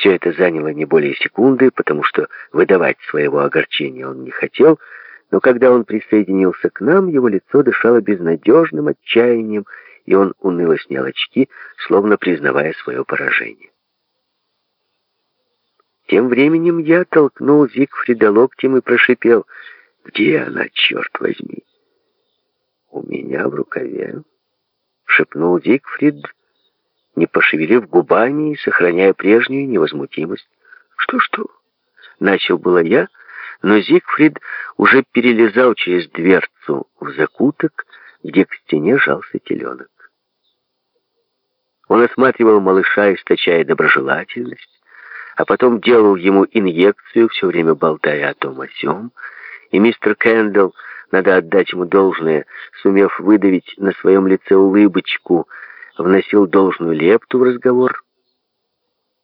Все это заняло не более секунды, потому что выдавать своего огорчения он не хотел, но когда он присоединился к нам, его лицо дышало безнадежным отчаянием, и он уныло снял очки, словно признавая свое поражение. Тем временем я толкнул Зигфрида локтем и прошипел, «Где она, черт возьми?» «У меня в рукаве», — шепнул Зигфрид, не пошевелив губами и сохраняя прежнюю невозмутимость. «Что-что?» — начал было я, но Зигфрид уже перелезал через дверцу в закуток, где к стене жался теленок. Он осматривал малыша, источая доброжелательность, а потом делал ему инъекцию, все время болтая о том о сём, и мистер Кэндалл, надо отдать ему должное, сумев выдавить на своем лице улыбочку, вносил должную лепту в разговор.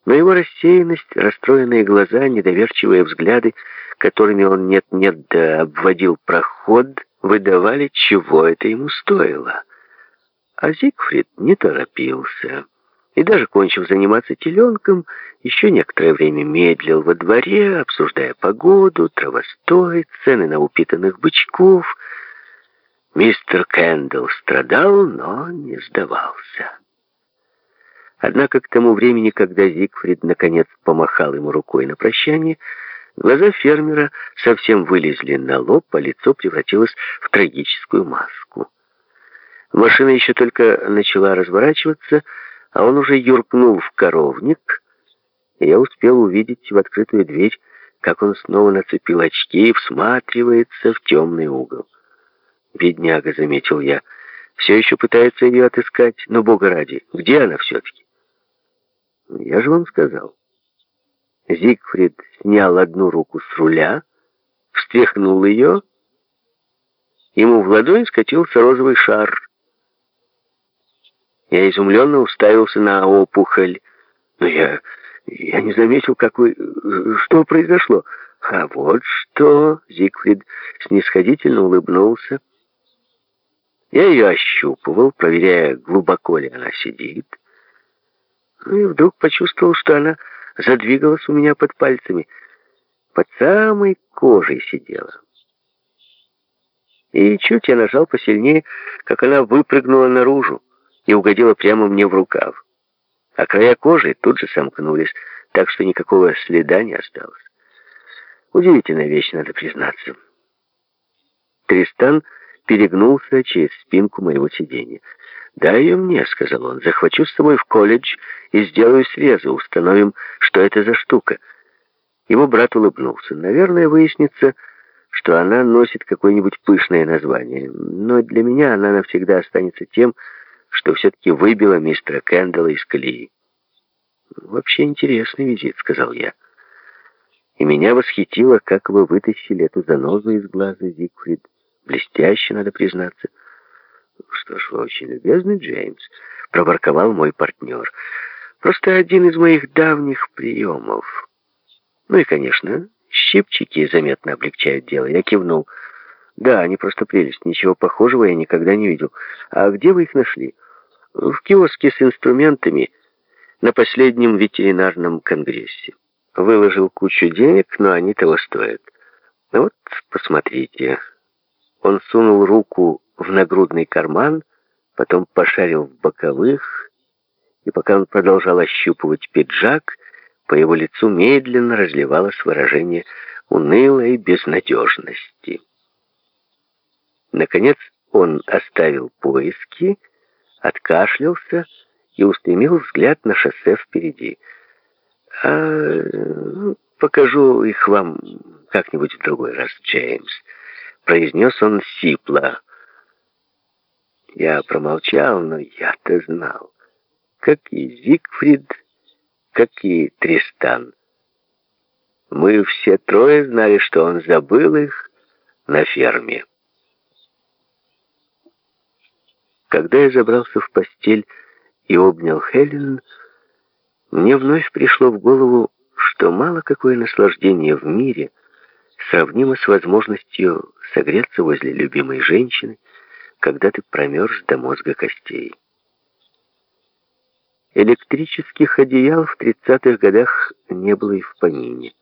Но его рассеянность, расстроенные глаза, недоверчивые взгляды, которыми он нет-нет да обводил проход, выдавали, чего это ему стоило. А Зигфрид не торопился. И даже кончив заниматься теленком, еще некоторое время медлил во дворе, обсуждая погоду, травостой, цены на упитанных бычков. Мистер Кэндалл страдал, но не сдавался. Однако к тому времени, когда Зигфрид наконец помахал ему рукой на прощание, глаза фермера совсем вылезли на лоб, а лицо превратилось в трагическую маску. Машина еще только начала разворачиваться, а он уже юркнул в коровник, и я успел увидеть в открытую дверь, как он снова нацепил очки и всматривается в темный угол. «Бедняга», — заметил я, — «все еще пытается ее отыскать, но, бога ради, где она все-таки?» «Я же вам сказал». Зигфрид снял одну руку с руля, встряхнул ее, ему в ладонь скатился розовый шар — я изумленно уставился на опухоль. Но я, я не заметил, как вы... Что произошло? А вот что... Зигфрид снисходительно улыбнулся. Я ее ощупывал, проверяя, глубоко ли она сидит. Ну и вдруг почувствовал, что она задвигалась у меня под пальцами. Под самой кожей сидела. И чуть я нажал посильнее, как она выпрыгнула наружу и угодила прямо мне в рукав. А края кожи тут же сомкнулись, так что никакого следа не осталось. Удивительная вещь, надо признаться. Тристан перегнулся через спинку моего сиденья. «Дай ее мне», — сказал он, — «захвачу с собой в колледж и сделаю срезы, установим, что это за штука». Его брат улыбнулся. «Наверное, выяснится, что она носит какое-нибудь пышное название, но для меня она навсегда останется тем, что все-таки выбило мистера Кэндалла из колеи. «Вообще интересный визит», — сказал я. И меня восхитило, как вы вытащили эту занозу из глаза, Зигфрид. Блестяще, надо признаться. «Что ж, вы очень любезны, Джеймс», — проворковал мой партнер. «Просто один из моих давних приемов. Ну и, конечно, щипчики заметно облегчают дело». Я кивнул. «Да, они просто прелесть. Ничего похожего я никогда не видел. А где вы их нашли?» в киоске с инструментами на последнем ветеринарном конгрессе. Выложил кучу денег, но они того стоят. Вот, посмотрите. Он сунул руку в нагрудный карман, потом пошарил в боковых, и пока он продолжал ощупывать пиджак, по его лицу медленно разливалось выражение унылой безнадежности. Наконец он оставил поиски откашлялся и устремил взгляд на шоссе впереди. «А ну, покажу их вам как-нибудь в другой раз, Джеймс», — произнес он сипло. Я промолчал, но я-то знал, как и Зигфрид, как и Тристан. Мы все трое знали, что он забыл их на ферме. Когда я забрался в постель и обнял Хелен, мне вновь пришло в голову, что мало какое наслаждение в мире сравнимо с возможностью согреться возле любимой женщины, когда ты промерз до мозга костей. Электрических одеял в 30-х годах не было и в помине.